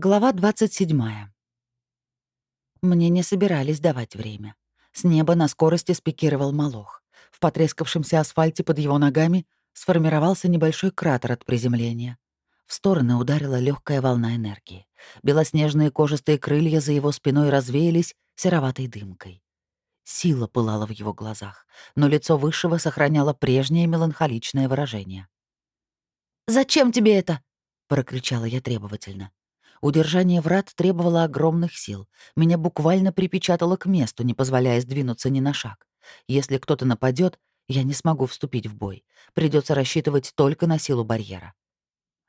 Глава 27. Мне не собирались давать время. С неба на скорости спикировал Малох. В потрескавшемся асфальте под его ногами сформировался небольшой кратер от приземления. В стороны ударила легкая волна энергии. Белоснежные кожистые крылья за его спиной развеялись сероватой дымкой. Сила пылала в его глазах, но лицо Высшего сохраняло прежнее меланхоличное выражение. «Зачем тебе это?» — прокричала я требовательно. Удержание врат требовало огромных сил. Меня буквально припечатало к месту, не позволяя сдвинуться ни на шаг. Если кто-то нападет, я не смогу вступить в бой. Придется рассчитывать только на силу барьера.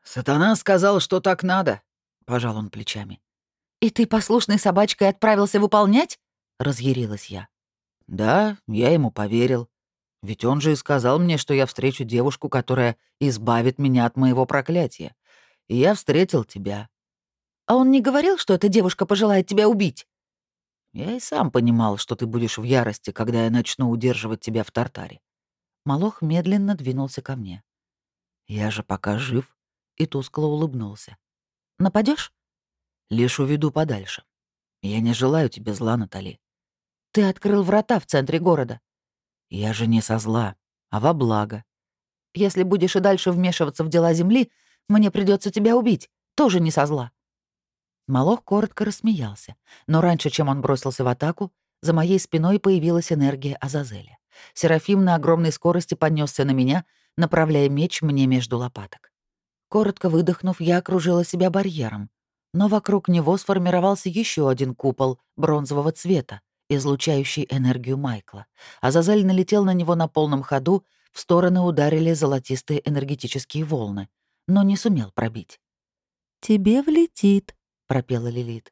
«Сатана сказал, что так надо», — пожал он плечами. «И ты послушной собачкой отправился выполнять?» — разъярилась я. «Да, я ему поверил. Ведь он же и сказал мне, что я встречу девушку, которая избавит меня от моего проклятия. И я встретил тебя. А он не говорил, что эта девушка пожелает тебя убить? Я и сам понимал, что ты будешь в ярости, когда я начну удерживать тебя в тартаре. Малох медленно двинулся ко мне. Я же пока жив, и тускло улыбнулся. Нападешь? Лишь уведу подальше. Я не желаю тебе зла, Натали. Ты открыл врата в центре города. Я же не со зла, а во благо. Если будешь и дальше вмешиваться в дела Земли, мне придется тебя убить, тоже не со зла. Малох коротко рассмеялся, но раньше, чем он бросился в атаку, за моей спиной появилась энергия Азазеля. Серафим на огромной скорости понесся на меня, направляя меч мне между лопаток. Коротко выдохнув, я окружила себя барьером, но вокруг него сформировался еще один купол бронзового цвета, излучающий энергию Майкла. Азазель налетел на него на полном ходу, в стороны ударили золотистые энергетические волны, но не сумел пробить. «Тебе влетит», пропела Лилит.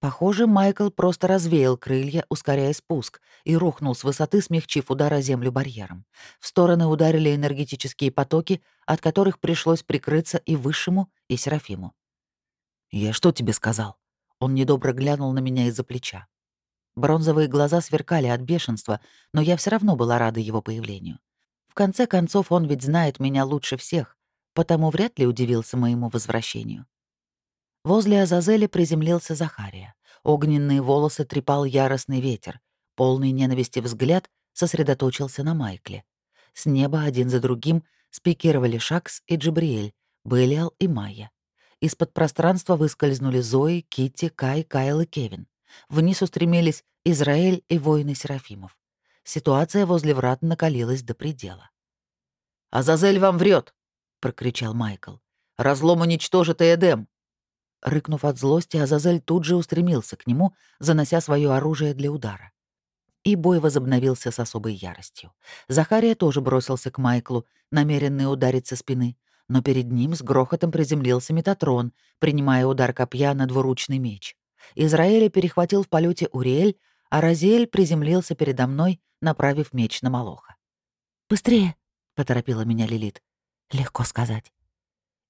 Похоже, Майкл просто развеял крылья, ускоряя спуск, и рухнул с высоты, смягчив удар о землю барьером. В стороны ударили энергетические потоки, от которых пришлось прикрыться и Высшему, и Серафиму. «Я что тебе сказал?» Он недобро глянул на меня из-за плеча. Бронзовые глаза сверкали от бешенства, но я все равно была рада его появлению. В конце концов, он ведь знает меня лучше всех, потому вряд ли удивился моему возвращению. Возле Азазеля приземлился Захария. Огненные волосы трепал яростный ветер. Полный ненависти взгляд сосредоточился на Майкле. С неба один за другим спикировали Шакс и Джабриэль, Белиал и Майя. Из-под пространства выскользнули Зои, Китти, Кай, Кайл и Кевин. Вниз устремились Израиль и воины Серафимов. Ситуация возле врат накалилась до предела. «Азазель вам врет! прокричал Майкл. «Разлом уничтожит Эдем!» Рыкнув от злости, Азазель тут же устремился к нему, занося свое оружие для удара. И бой возобновился с особой яростью. Захария тоже бросился к Майклу, намеренный ударить со спины, но перед ним с грохотом приземлился Метатрон, принимая удар копья на двуручный меч. Израиля перехватил в полете Уриэль, а Розель приземлился передо мной, направив меч на Молоха. «Быстрее!» — поторопила меня Лилит. «Легко сказать».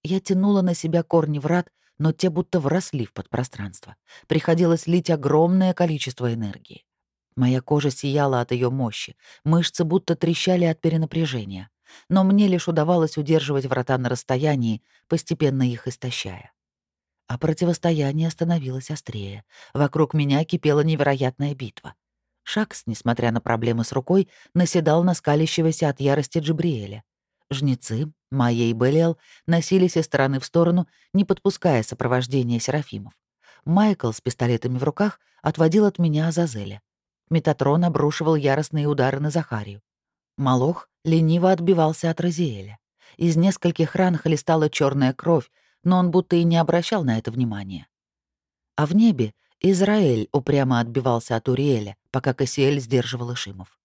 Я тянула на себя корни врат, но те будто вросли в подпространство. Приходилось лить огромное количество энергии. Моя кожа сияла от ее мощи, мышцы будто трещали от перенапряжения. Но мне лишь удавалось удерживать врата на расстоянии, постепенно их истощая. А противостояние становилось острее. Вокруг меня кипела невероятная битва. Шакс, несмотря на проблемы с рукой, наседал на скалящегося от ярости Джибриэля. Жнецы, Майя и Белиал носились из стороны в сторону, не подпуская сопровождения Серафимов. Майкл с пистолетами в руках отводил от меня Азазеля. Метатрон обрушивал яростные удары на Захарию. Малох лениво отбивался от Розиэля. Из нескольких ран хлестала черная кровь, но он будто и не обращал на это внимания. А в небе Израиль упрямо отбивался от Уриэля, пока Кассиэль сдерживал Ишимов.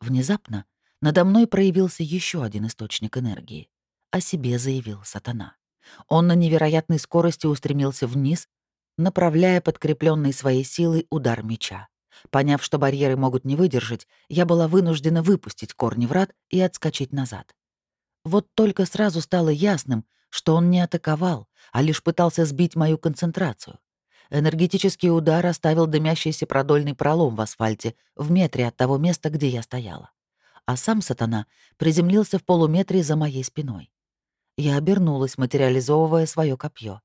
Внезапно надо мной проявился еще один источник энергии. О себе заявил сатана. Он на невероятной скорости устремился вниз, направляя подкрепленный своей силой удар меча. Поняв, что барьеры могут не выдержать, я была вынуждена выпустить корни врат и отскочить назад. Вот только сразу стало ясным, что он не атаковал, а лишь пытался сбить мою концентрацию. Энергетический удар оставил дымящийся продольный пролом в асфальте в метре от того места, где я стояла а сам сатана приземлился в полуметре за моей спиной. Я обернулась, материализовывая свое копье.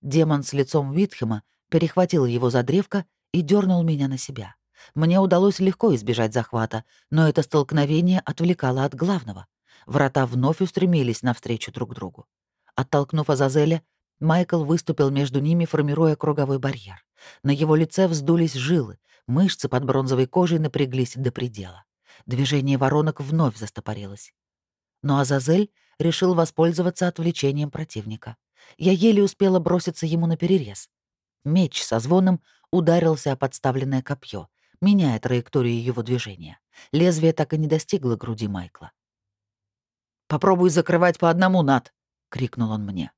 Демон с лицом Витхема перехватил его за древко и дернул меня на себя. Мне удалось легко избежать захвата, но это столкновение отвлекало от главного. Врата вновь устремились навстречу друг другу. Оттолкнув Азазеля, Майкл выступил между ними, формируя круговой барьер. На его лице вздулись жилы, мышцы под бронзовой кожей напряглись до предела. Движение воронок вновь застопорилось. Но Азазель решил воспользоваться отвлечением противника. Я еле успела броситься ему на перерез. Меч со звоном ударился о подставленное копье, меняя траекторию его движения. Лезвие так и не достигло груди Майкла. «Попробуй закрывать по одному, Над!» — крикнул он мне.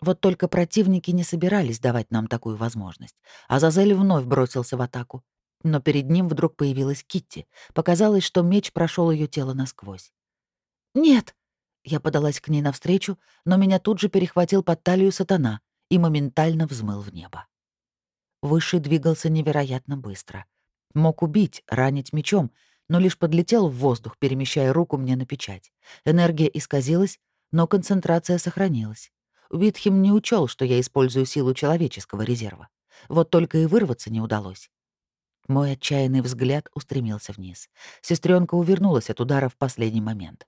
Вот только противники не собирались давать нам такую возможность. Азазель вновь бросился в атаку. Но перед ним вдруг появилась Китти. Показалось, что меч прошел ее тело насквозь. «Нет!» Я подалась к ней навстречу, но меня тут же перехватил под талию сатана и моментально взмыл в небо. Высший двигался невероятно быстро. Мог убить, ранить мечом, но лишь подлетел в воздух, перемещая руку мне на печать. Энергия исказилась, но концентрация сохранилась. Витхем не учел, что я использую силу человеческого резерва. Вот только и вырваться не удалось. Мой отчаянный взгляд устремился вниз. Сестренка увернулась от удара в последний момент.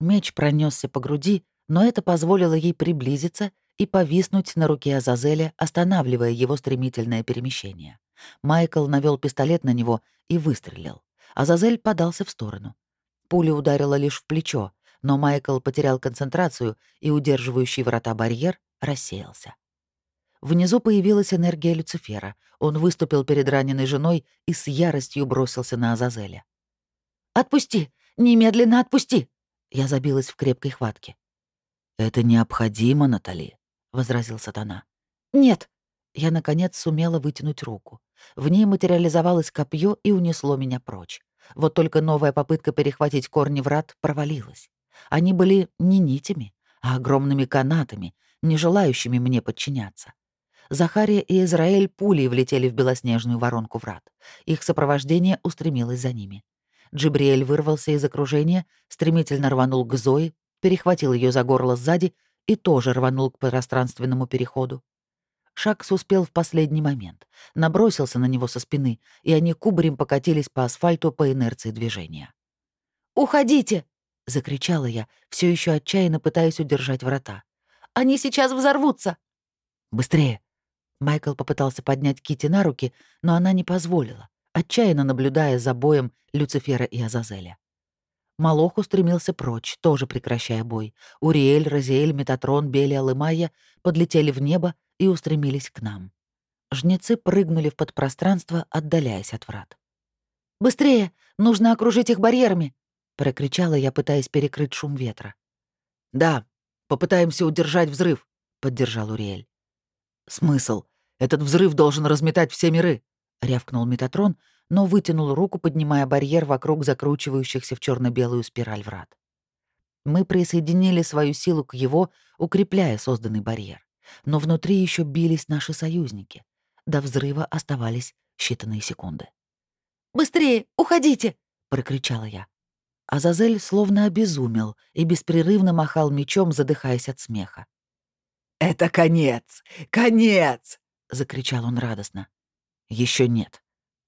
Меч пронесся по груди, но это позволило ей приблизиться и повиснуть на руке Азазеля, останавливая его стремительное перемещение. Майкл навел пистолет на него и выстрелил. Азазель подался в сторону. Пуля ударила лишь в плечо, но Майкл потерял концентрацию, и удерживающий врата барьер рассеялся. Внизу появилась энергия Люцифера. Он выступил перед раненой женой и с яростью бросился на Азазеля. «Отпусти! Немедленно отпусти!» Я забилась в крепкой хватке. «Это необходимо, Натали», — возразил сатана. «Нет». Я, наконец, сумела вытянуть руку. В ней материализовалось копье и унесло меня прочь. Вот только новая попытка перехватить корни врат провалилась. Они были не нитями, а огромными канатами, не желающими мне подчиняться. Захария и Израиль пулей влетели в белоснежную воронку врат. Их сопровождение устремилось за ними. Джибриэль вырвался из окружения, стремительно рванул к Зои, перехватил ее за горло сзади и тоже рванул к пространственному переходу. Шакс успел в последний момент, набросился на него со спины, и они кубарем покатились по асфальту по инерции движения. «Уходите!» — закричала я, все еще отчаянно пытаясь удержать врата. «Они сейчас взорвутся!» «Быстрее!» Майкл попытался поднять Кити на руки, но она не позволила, отчаянно наблюдая за боем Люцифера и Азазеля. Малох устремился прочь, тоже прекращая бой. Уриэль, Розиэль, Метатрон, Белиал и Майя подлетели в небо и устремились к нам. Жнецы прыгнули в подпространство, отдаляясь от врат. «Быстрее! Нужно окружить их барьерами!» — прокричала я, пытаясь перекрыть шум ветра. «Да, попытаемся удержать взрыв», — поддержал Уриэль. «Смысл? Этот взрыв должен разметать все миры», — рявкнул Метатрон, но вытянул руку, поднимая барьер вокруг закручивающихся в черно белую спираль врат. Мы присоединили свою силу к его, укрепляя созданный барьер. Но внутри еще бились наши союзники. До взрыва оставались считанные секунды. «Быстрее! Уходите!» — прокричала я. Азазель словно обезумел и беспрерывно махал мечом, задыхаясь от смеха. «Это конец! Конец!» — закричал он радостно. Еще нет».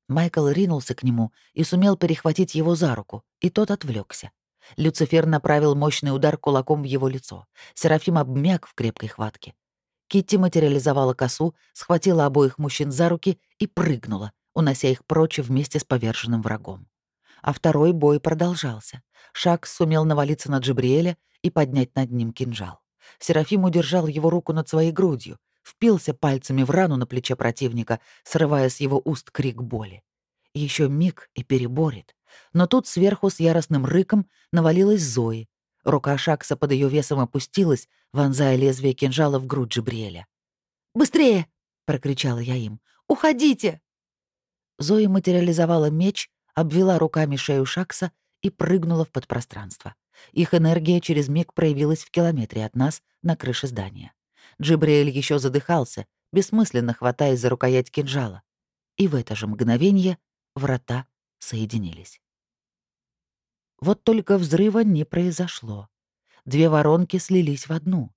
Майкл ринулся к нему и сумел перехватить его за руку, и тот отвлекся. Люцифер направил мощный удар кулаком в его лицо. Серафим обмяк в крепкой хватке. Китти материализовала косу, схватила обоих мужчин за руки и прыгнула, унося их прочь вместе с поверженным врагом. А второй бой продолжался. Шак сумел навалиться на Джибриэля и поднять над ним кинжал. Серафим удержал его руку над своей грудью, впился пальцами в рану на плече противника, срывая с его уст крик боли. Еще миг и переборет. Но тут сверху с яростным рыком навалилась Зои. Рука Шакса под ее весом опустилась, вонзая лезвие кинжала в грудь Джибриэля. «Быстрее!» — прокричала я им. «Уходите!» Зои материализовала меч, обвела руками шею Шакса и прыгнула в подпространство. Их энергия через миг проявилась в километре от нас на крыше здания. Джибриэль еще задыхался, бессмысленно хватаясь за рукоять кинжала. И в это же мгновение врата соединились. Вот только взрыва не произошло. Две воронки слились в одну.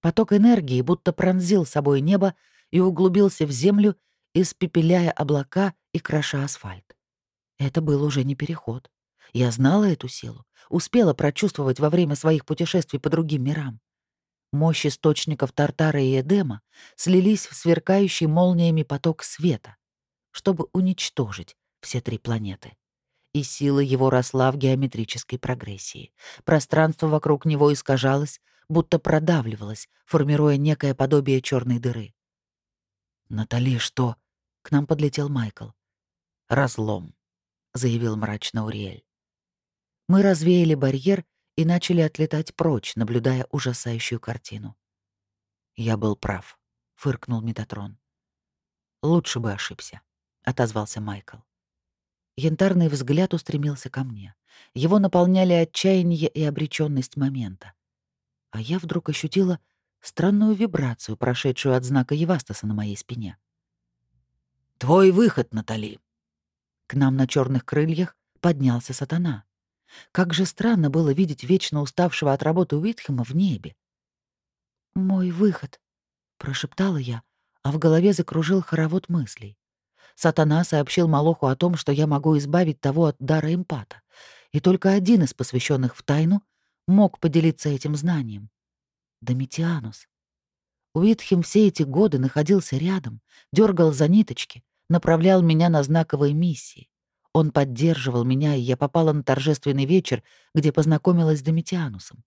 Поток энергии будто пронзил собой небо и углубился в землю, испепеляя облака и кроша асфальт. Это был уже не переход. Я знала эту силу, успела прочувствовать во время своих путешествий по другим мирам. Мощь источников Тартара и Эдема слились в сверкающий молниями поток света, чтобы уничтожить все три планеты. И сила его росла в геометрической прогрессии. Пространство вокруг него искажалось, будто продавливалось, формируя некое подобие черной дыры. «Натали, что?» — к нам подлетел Майкл. «Разлом», — заявил мрачно Уриэль. Мы развеяли барьер и начали отлетать прочь, наблюдая ужасающую картину. «Я был прав», — фыркнул Метатрон. «Лучше бы ошибся», — отозвался Майкл. Янтарный взгляд устремился ко мне. Его наполняли отчаяние и обречённость момента. А я вдруг ощутила странную вибрацию, прошедшую от знака Евастаса на моей спине. «Твой выход, Натали!» К нам на черных крыльях поднялся сатана. Как же странно было видеть вечно уставшего от работы Уитхема в небе. «Мой выход», — прошептала я, а в голове закружил хоровод мыслей. Сатана сообщил Малоху о том, что я могу избавить того от дара эмпата, и только один из посвященных в тайну мог поделиться этим знанием. Домитианус. Уитхем все эти годы находился рядом, дергал за ниточки, направлял меня на знаковые миссии. Он поддерживал меня, и я попала на торжественный вечер, где познакомилась с Домитианусом.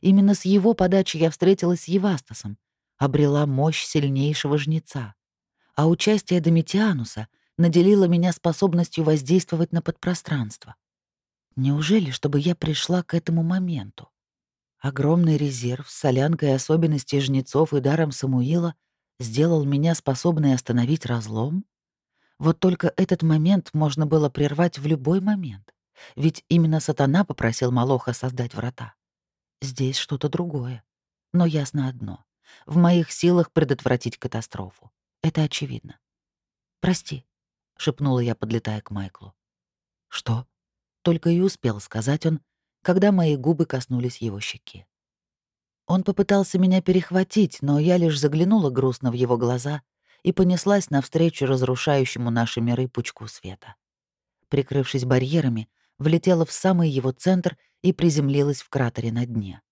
Именно с его подачи я встретилась с Евастасом, обрела мощь сильнейшего жнеца. А участие Домитиануса наделило меня способностью воздействовать на подпространство. Неужели, чтобы я пришла к этому моменту? Огромный резерв с солянкой особенностей жнецов и даром Самуила сделал меня способной остановить разлом? Вот только этот момент можно было прервать в любой момент. Ведь именно сатана попросил Малоха создать врата. Здесь что-то другое. Но ясно одно. В моих силах предотвратить катастрофу. Это очевидно. «Прости», — шепнула я, подлетая к Майклу. «Что?» — только и успел сказать он, когда мои губы коснулись его щеки. Он попытался меня перехватить, но я лишь заглянула грустно в его глаза и понеслась навстречу разрушающему наши миры пучку света. Прикрывшись барьерами, влетела в самый его центр и приземлилась в кратере на дне.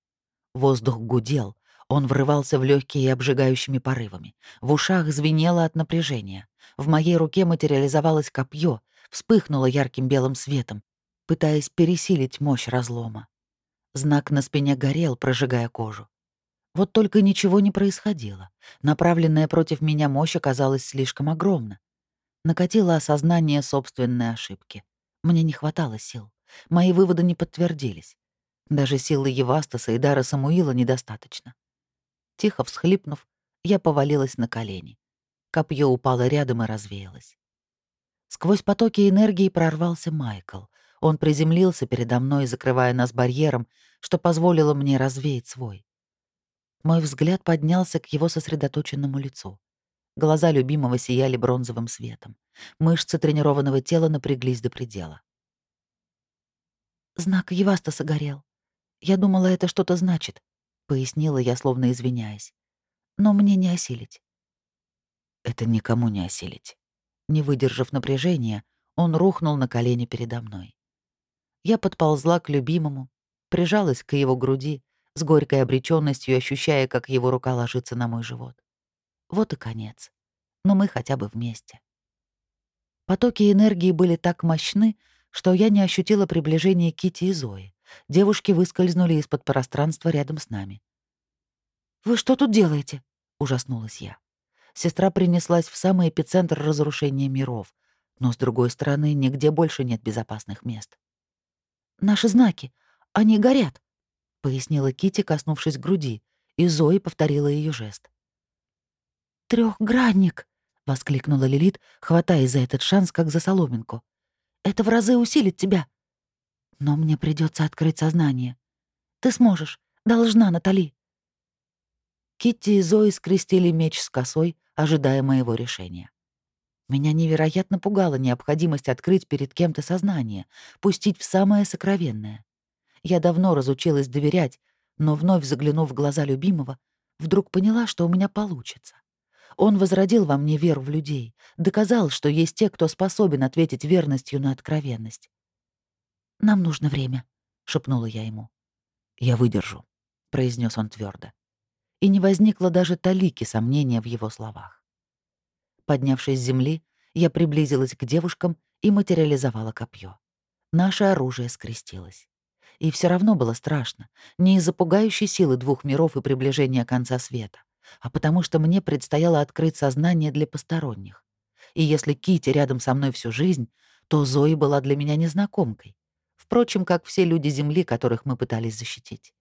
Воздух гудел, он врывался в легкие обжигающими порывами. В ушах звенело от напряжения. В моей руке материализовалось копье, вспыхнуло ярким белым светом, пытаясь пересилить мощь разлома. Знак на спине горел, прожигая кожу. Вот только ничего не происходило. Направленная против меня мощь оказалась слишком огромна. Накатило осознание собственной ошибки. Мне не хватало сил. Мои выводы не подтвердились. Даже силы Евастаса и дара Самуила недостаточно. Тихо всхлипнув, я повалилась на колени. Копье упало рядом и развеялось. Сквозь потоки энергии прорвался Майкл. Он приземлился передо мной, закрывая нас барьером, что позволило мне развеять свой. Мой взгляд поднялся к его сосредоточенному лицу. Глаза любимого сияли бронзовым светом. Мышцы тренированного тела напряглись до предела. «Знак Евастаса горел. Я думала, это что-то значит», — пояснила я, словно извиняясь. «Но мне не осилить». «Это никому не осилить». Не выдержав напряжения, он рухнул на колени передо мной. Я подползла к любимому, прижалась к его груди, с горькой обречённостью ощущая, как его рука ложится на мой живот. Вот и конец. Но мы хотя бы вместе. Потоки энергии были так мощны, что я не ощутила приближения Кити и Зои. Девушки выскользнули из-под пространства рядом с нами. «Вы что тут делаете?» — ужаснулась я. Сестра принеслась в самый эпицентр разрушения миров, но, с другой стороны, нигде больше нет безопасных мест. «Наши знаки, они горят», — пояснила Кити, коснувшись груди, и Зои повторила ее жест. Трехгранник! воскликнула Лилит, хватая за этот шанс, как за соломинку. «Это в разы усилит тебя!» «Но мне придется открыть сознание. Ты сможешь. Должна, Натали!» Китти и Зои скрестили меч с косой, ожидая моего решения. Меня невероятно пугала необходимость открыть перед кем-то сознание, пустить в самое сокровенное. Я давно разучилась доверять, но вновь заглянув в глаза любимого, вдруг поняла, что у меня получится. Он возродил во мне веру в людей, доказал, что есть те, кто способен ответить верностью на откровенность. «Нам нужно время», — шепнула я ему. «Я выдержу», — произнес он твердо. И не возникло даже талики сомнения в его словах. Поднявшись с земли, я приблизилась к девушкам и материализовала копье. Наше оружие скрестилось. И все равно было страшно, не из-за пугающей силы двух миров и приближения конца света, а потому что мне предстояло открыть сознание для посторонних. И если Кити рядом со мной всю жизнь, то Зои была для меня незнакомкой. Впрочем, как все люди Земли, которых мы пытались защитить.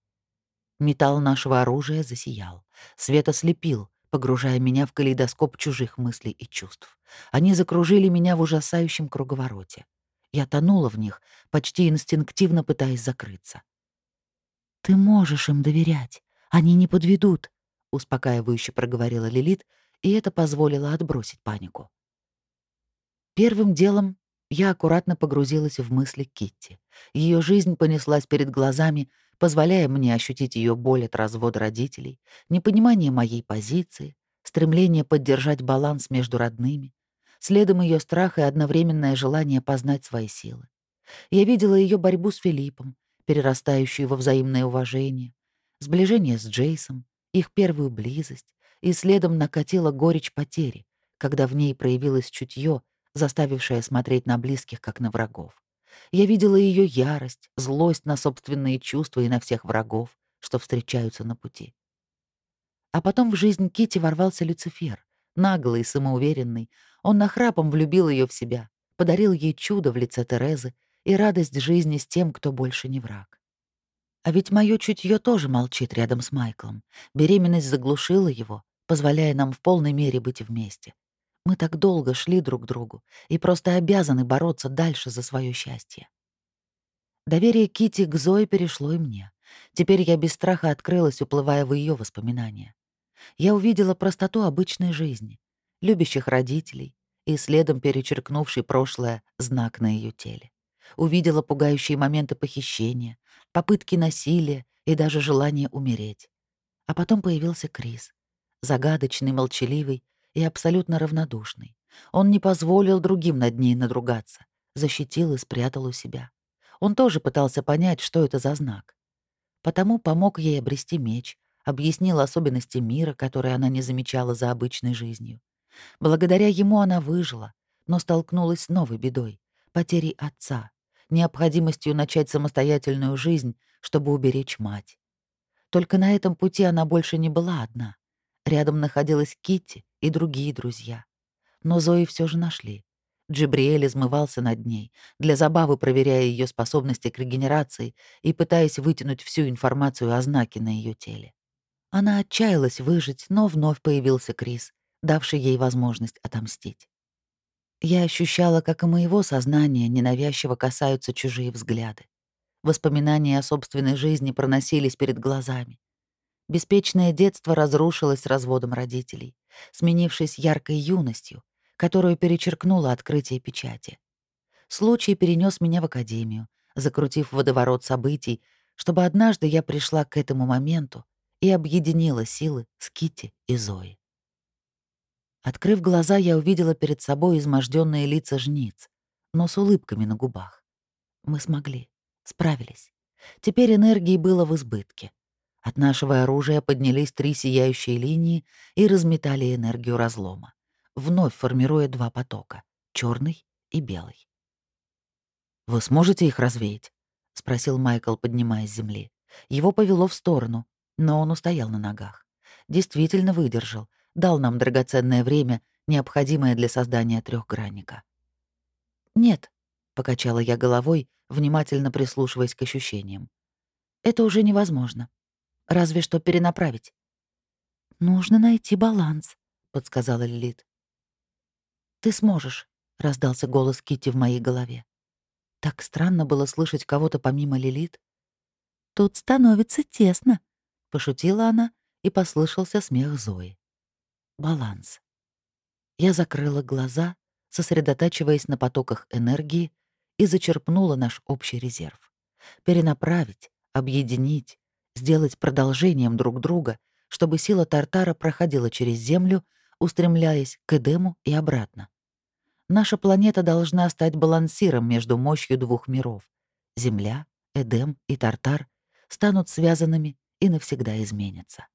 Металл нашего оружия засиял. Свет ослепил, погружая меня в калейдоскоп чужих мыслей и чувств. Они закружили меня в ужасающем круговороте. Я тонула в них, почти инстинктивно пытаясь закрыться. «Ты можешь им доверять. Они не подведут», — успокаивающе проговорила Лилит, и это позволило отбросить панику. Первым делом я аккуратно погрузилась в мысли Китти. Ее жизнь понеслась перед глазами, позволяя мне ощутить ее боль от развода родителей, непонимание моей позиции, стремление поддержать баланс между родными, следом ее страх и одновременное желание познать свои силы. Я видела ее борьбу с Филиппом, перерастающую во взаимное уважение, сближение с Джейсом, их первую близость, и следом накатила горечь потери, когда в ней проявилось чутье, заставившее смотреть на близких, как на врагов. Я видела ее ярость, злость на собственные чувства и на всех врагов, что встречаются на пути. А потом в жизнь Кити ворвался Люцифер, наглый, самоуверенный, он нахрапом влюбил ее в себя, подарил ей чудо в лице Терезы и радость жизни с тем, кто больше не враг. А ведь мое чутье тоже молчит рядом с Майклом. Беременность заглушила его, позволяя нам в полной мере быть вместе. Мы так долго шли друг к другу и просто обязаны бороться дальше за свое счастье. Доверие Кити к Зое перешло и мне. Теперь я без страха открылась, уплывая в ее воспоминания. Я увидела простоту обычной жизни, любящих родителей и следом перечеркнувший прошлое знак на ее теле. Увидела пугающие моменты похищения, попытки насилия и даже желание умереть. А потом появился Крис. Загадочный, молчаливый и абсолютно равнодушный. Он не позволил другим над ней надругаться, защитил и спрятал у себя. Он тоже пытался понять, что это за знак. Потому помог ей обрести меч, объяснил особенности мира, которые она не замечала за обычной жизнью. Благодаря ему она выжила, но столкнулась с новой бедой — потерей отца, необходимостью начать самостоятельную жизнь, чтобы уберечь мать. Только на этом пути она больше не была одна. Рядом находилась Китти и другие друзья. Но Зои все же нашли. Джибриэль измывался над ней, для забавы проверяя ее способности к регенерации и пытаясь вытянуть всю информацию о знаке на ее теле. Она отчаялась выжить, но вновь появился Крис, давший ей возможность отомстить. Я ощущала, как и моего сознания ненавязчиво касаются чужие взгляды. Воспоминания о собственной жизни проносились перед глазами. Беспечное детство разрушилось разводом родителей, сменившись яркой юностью, которую перечеркнуло открытие печати. Случай перенес меня в академию, закрутив водоворот событий, чтобы однажды я пришла к этому моменту и объединила силы с Китти и Зоей. Открыв глаза, я увидела перед собой изможденные лица жниц, но с улыбками на губах. Мы смогли, справились. Теперь энергии было в избытке. От нашего оружия поднялись три сияющие линии и разметали энергию разлома, вновь формируя два потока — черный и белый. «Вы сможете их развеять?» — спросил Майкл, поднимаясь с земли. Его повело в сторону, но он устоял на ногах. Действительно выдержал, дал нам драгоценное время, необходимое для создания трехгранника. «Нет», — покачала я головой, внимательно прислушиваясь к ощущениям. «Это уже невозможно. Разве что перенаправить». «Нужно найти баланс», — подсказала Лилит. «Ты сможешь», — раздался голос Кити в моей голове. Так странно было слышать кого-то помимо Лилит. «Тут становится тесно», — пошутила она, и послышался смех Зои баланс. Я закрыла глаза, сосредотачиваясь на потоках энергии, и зачерпнула наш общий резерв. Перенаправить, объединить, сделать продолжением друг друга, чтобы сила Тартара проходила через Землю, устремляясь к Эдему и обратно. Наша планета должна стать балансиром между мощью двух миров. Земля, Эдем и Тартар станут связанными и навсегда изменятся.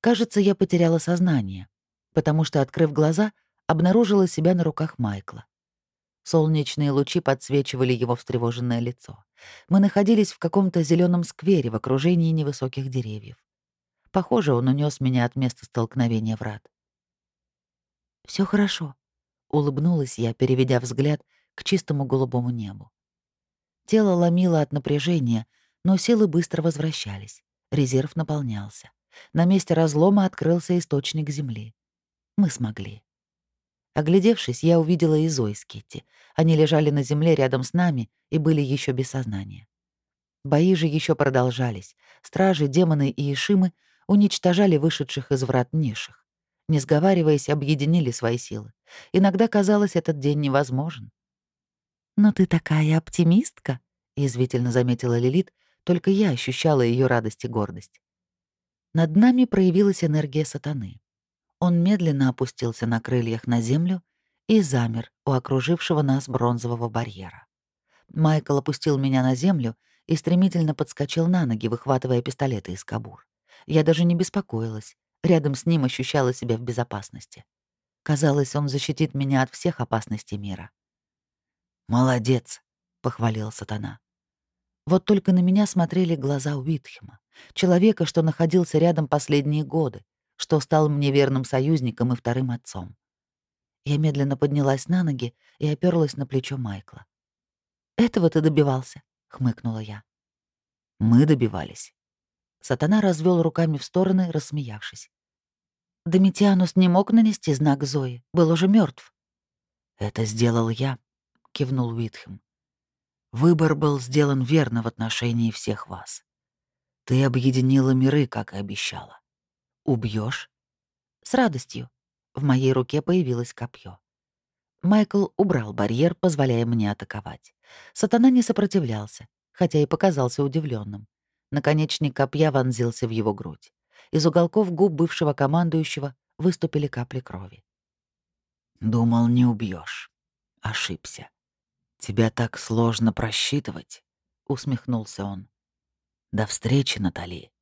Кажется, я потеряла сознание, потому что, открыв глаза, обнаружила себя на руках Майкла. Солнечные лучи подсвечивали его встревоженное лицо. Мы находились в каком-то зеленом сквере в окружении невысоких деревьев. Похоже, он унес меня от места столкновения врат. Все хорошо», — улыбнулась я, переведя взгляд к чистому голубому небу. Тело ломило от напряжения, но силы быстро возвращались. Резерв наполнялся. На месте разлома открылся источник земли. Мы смогли. Оглядевшись, я увидела и Зои с Китти. Они лежали на земле рядом с нами и были еще без сознания. Бои же еще продолжались. Стражи, демоны и Ишимы уничтожали вышедших из врат низших. Не сговариваясь, объединили свои силы. Иногда казалось, этот день невозможен. «Но ты такая оптимистка», — язвительно заметила Лилит, только я ощущала ее радость и гордость. Над нами проявилась энергия сатаны. Он медленно опустился на крыльях на землю и замер у окружившего нас бронзового барьера. Майкл опустил меня на землю и стремительно подскочил на ноги, выхватывая пистолеты из кобур. Я даже не беспокоилась. Рядом с ним ощущала себя в безопасности. Казалось, он защитит меня от всех опасностей мира. «Молодец», — похвалил сатана. Вот только на меня смотрели глаза Уитхема, человека, что находился рядом последние годы, что стал мне верным союзником и вторым отцом. Я медленно поднялась на ноги и оперлась на плечо Майкла. «Этого ты добивался», — хмыкнула я. «Мы добивались». Сатана развел руками в стороны, рассмеявшись. Домитианус не мог нанести знак Зои, был уже мертв. «Это сделал я», — кивнул Уитхем. Выбор был сделан верно в отношении всех вас. Ты объединила миры, как и обещала. Убьешь? С радостью. В моей руке появилось копье. Майкл убрал барьер, позволяя мне атаковать. Сатана не сопротивлялся, хотя и показался удивленным. Наконечник копья вонзился в его грудь. Из уголков губ бывшего командующего выступили капли крови. «Думал, не убьешь. Ошибся. «Тебя так сложно просчитывать», — усмехнулся он. «До встречи, Натали».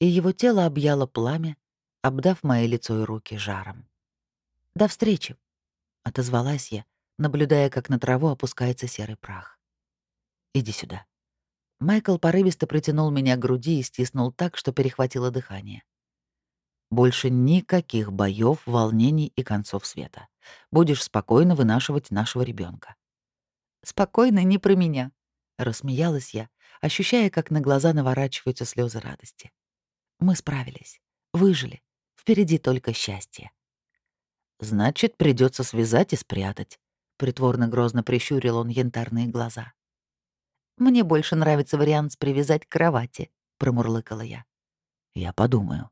И его тело объяло пламя, обдав мое лицо и руки жаром. «До встречи», — отозвалась я, наблюдая, как на траву опускается серый прах. «Иди сюда». Майкл порывисто притянул меня к груди и стиснул так, что перехватило дыхание. Больше никаких боев, волнений и концов света. Будешь спокойно вынашивать нашего ребенка. Спокойно не про меня», — рассмеялась я, ощущая, как на глаза наворачиваются слезы радости. «Мы справились, выжили. Впереди только счастье». «Значит, придется связать и спрятать», — притворно грозно прищурил он янтарные глаза. «Мне больше нравится вариант с привязать к кровати», — промурлыкала я. «Я подумаю».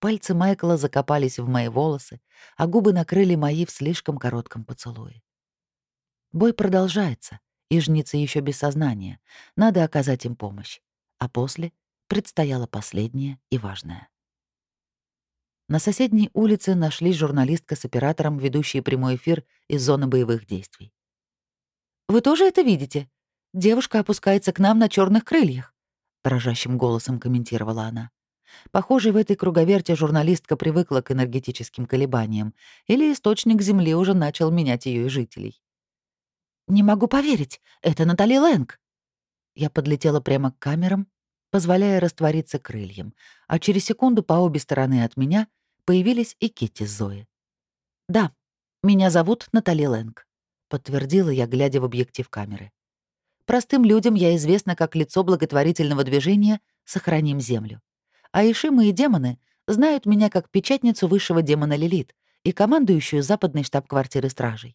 Пальцы Майкла закопались в мои волосы, а губы накрыли мои в слишком коротком поцелуе. Бой продолжается, и жницы еще без сознания. Надо оказать им помощь. А после предстояло последнее и важное. На соседней улице нашли журналистка с оператором, ведущие прямой эфир из зоны боевых действий. «Вы тоже это видите? Девушка опускается к нам на черных крыльях», — дрожащим голосом комментировала она. Похоже, в этой круговерте журналистка привыкла к энергетическим колебаниям, или источник Земли уже начал менять ее и жителей. «Не могу поверить, это Натали Лэнг!» Я подлетела прямо к камерам, позволяя раствориться крыльям, а через секунду по обе стороны от меня появились и Китти с Зои. «Да, меня зовут Натали Лэнг», — подтвердила я, глядя в объектив камеры. «Простым людям я известна как лицо благотворительного движения «Сохраним Землю». А Ишимы и демоны знают меня как печатницу высшего демона Лилит и командующую западной штаб-квартиры стражей.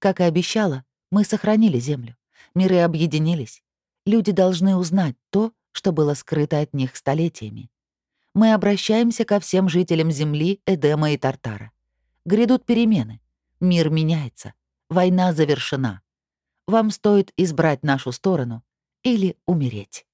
Как и обещала, мы сохранили Землю. Миры объединились. Люди должны узнать то, что было скрыто от них столетиями. Мы обращаемся ко всем жителям Земли, Эдема и Тартара. Грядут перемены. Мир меняется. Война завершена. Вам стоит избрать нашу сторону или умереть.